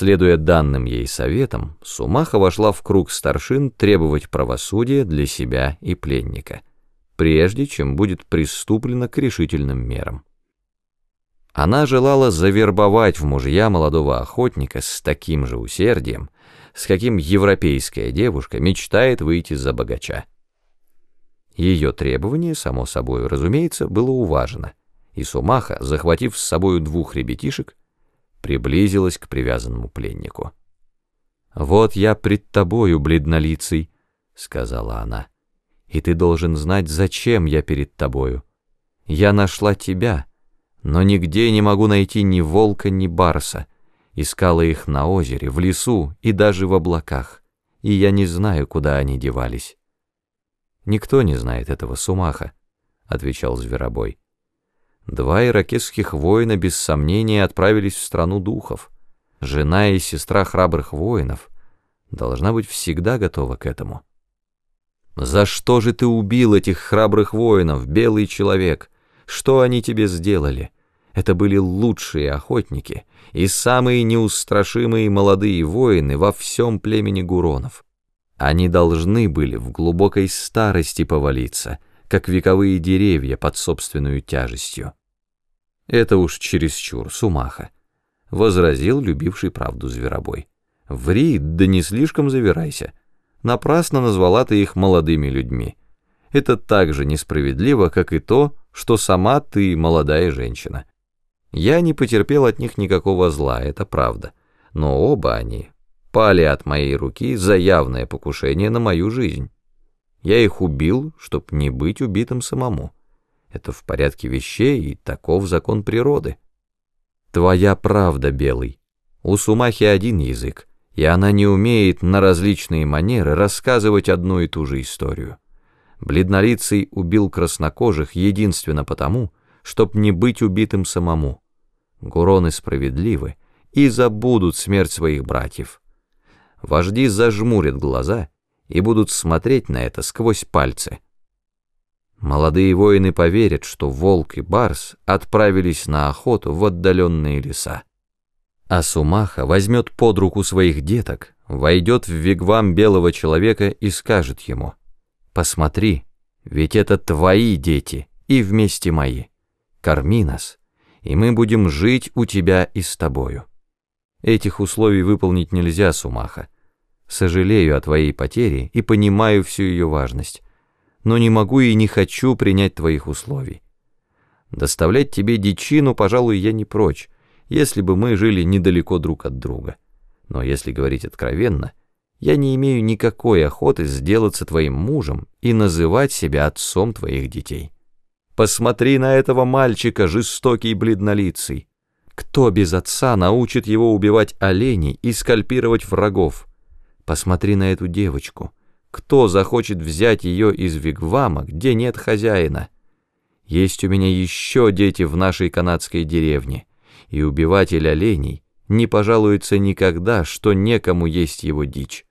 Следуя данным ей советам, Сумаха вошла в круг старшин требовать правосудия для себя и пленника, прежде чем будет приступлено к решительным мерам. Она желала завербовать в мужья молодого охотника с таким же усердием, с каким европейская девушка мечтает выйти за богача. Ее требование, само собой, разумеется, было уважено, и Сумаха, захватив с собою двух ребятишек, приблизилась к привязанному пленнику. «Вот я пред тобою, бледнолицый», — сказала она, — «и ты должен знать, зачем я перед тобою. Я нашла тебя, но нигде не могу найти ни волка, ни барса, искала их на озере, в лесу и даже в облаках, и я не знаю, куда они девались». «Никто не знает этого, Сумаха», — отвечал Зверобой. Два иракесских воина без сомнения отправились в страну духов. Жена и сестра храбрых воинов должна быть всегда готова к этому. «За что же ты убил этих храбрых воинов, белый человек? Что они тебе сделали? Это были лучшие охотники и самые неустрашимые молодые воины во всем племени Гуронов. Они должны были в глубокой старости повалиться, как вековые деревья под собственную тяжестью. Это уж чересчур, сумаха, — возразил любивший правду зверобой. Ври, да не слишком завирайся. Напрасно назвала ты их молодыми людьми. Это так же несправедливо, как и то, что сама ты молодая женщина. Я не потерпел от них никакого зла, это правда, но оба они пали от моей руки за явное покушение на мою жизнь. Я их убил, чтоб не быть убитым самому. Это в порядке вещей, и таков закон природы. Твоя правда, Белый. У Сумахи один язык, и она не умеет на различные манеры рассказывать одну и ту же историю. Бледнолицый убил краснокожих единственно потому, чтоб не быть убитым самому. Гуроны справедливы и забудут смерть своих братьев. Вожди зажмурят глаза и будут смотреть на это сквозь пальцы. Молодые воины поверят, что волк и барс отправились на охоту в отдаленные леса. А Сумаха возьмет под руку своих деток, войдет в вигвам белого человека и скажет ему, «Посмотри, ведь это твои дети и вместе мои. Корми нас, и мы будем жить у тебя и с тобою». Этих условий выполнить нельзя, Сумаха. Сожалею о твоей потере и понимаю всю ее важность но не могу и не хочу принять твоих условий. Доставлять тебе дичину, пожалуй, я не прочь, если бы мы жили недалеко друг от друга. Но если говорить откровенно, я не имею никакой охоты сделаться твоим мужем и называть себя отцом твоих детей. Посмотри на этого мальчика, жестокий и бледнолицый. Кто без отца научит его убивать оленей и скальпировать врагов? Посмотри на эту девочку — кто захочет взять ее из Вигвама, где нет хозяина? Есть у меня еще дети в нашей канадской деревне, и убиватель оленей не пожалуется никогда, что некому есть его дичь.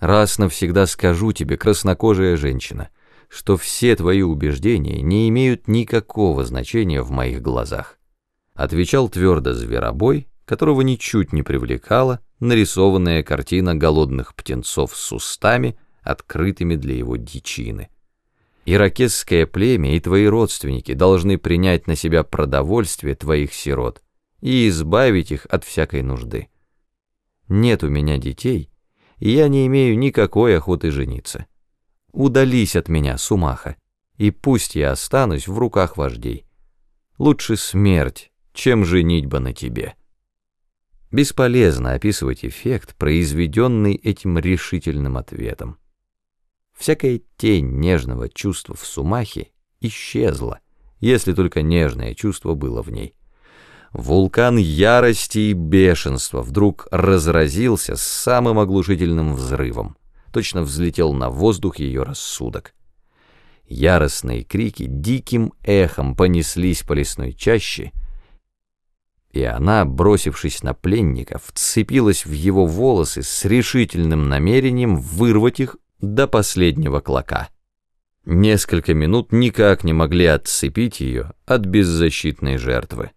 Раз навсегда скажу тебе, краснокожая женщина, что все твои убеждения не имеют никакого значения в моих глазах. Отвечал твердо зверобой, которого ничуть не привлекала нарисованная картина голодных птенцов с устами, открытыми для его дичины. Иракесское племя и твои родственники должны принять на себя продовольствие твоих сирот и избавить их от всякой нужды. Нет у меня детей, и я не имею никакой охоты жениться. Удались от меня, Сумаха, и пусть я останусь в руках вождей. Лучше смерть, чем женитьба на тебе». Бесполезно описывать эффект, произведенный этим решительным ответом. Всякая тень нежного чувства в Сумахе исчезла, если только нежное чувство было в ней. Вулкан ярости и бешенства вдруг разразился с самым оглушительным взрывом, точно взлетел на воздух ее рассудок. Яростные крики диким эхом понеслись по лесной чаще, и она, бросившись на пленника, вцепилась в его волосы с решительным намерением вырвать их до последнего клока. Несколько минут никак не могли отцепить ее от беззащитной жертвы.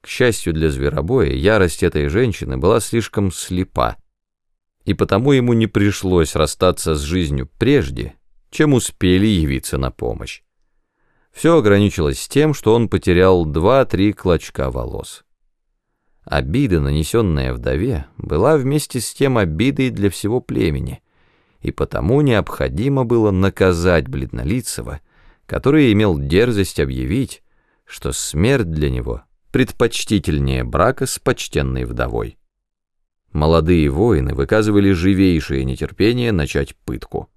К счастью для зверобоя, ярость этой женщины была слишком слепа, и потому ему не пришлось расстаться с жизнью прежде, чем успели явиться на помощь. Все ограничилось тем, что он потерял два-три клочка волос. Обида, нанесенная вдове, была вместе с тем обидой для всего племени, и потому необходимо было наказать Бледнолицего, который имел дерзость объявить, что смерть для него предпочтительнее брака с почтенной вдовой. Молодые воины выказывали живейшее нетерпение начать пытку.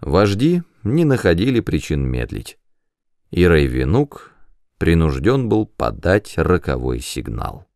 Вожди не находили причин медлить, и Рейвенук принужден был подать роковой сигнал.